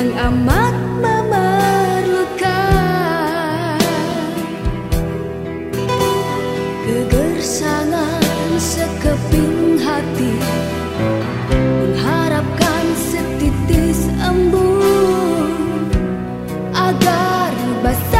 yang amat memerlukan. Kegersangan sekeping hati mengharapkan setitis embun agar basah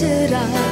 será?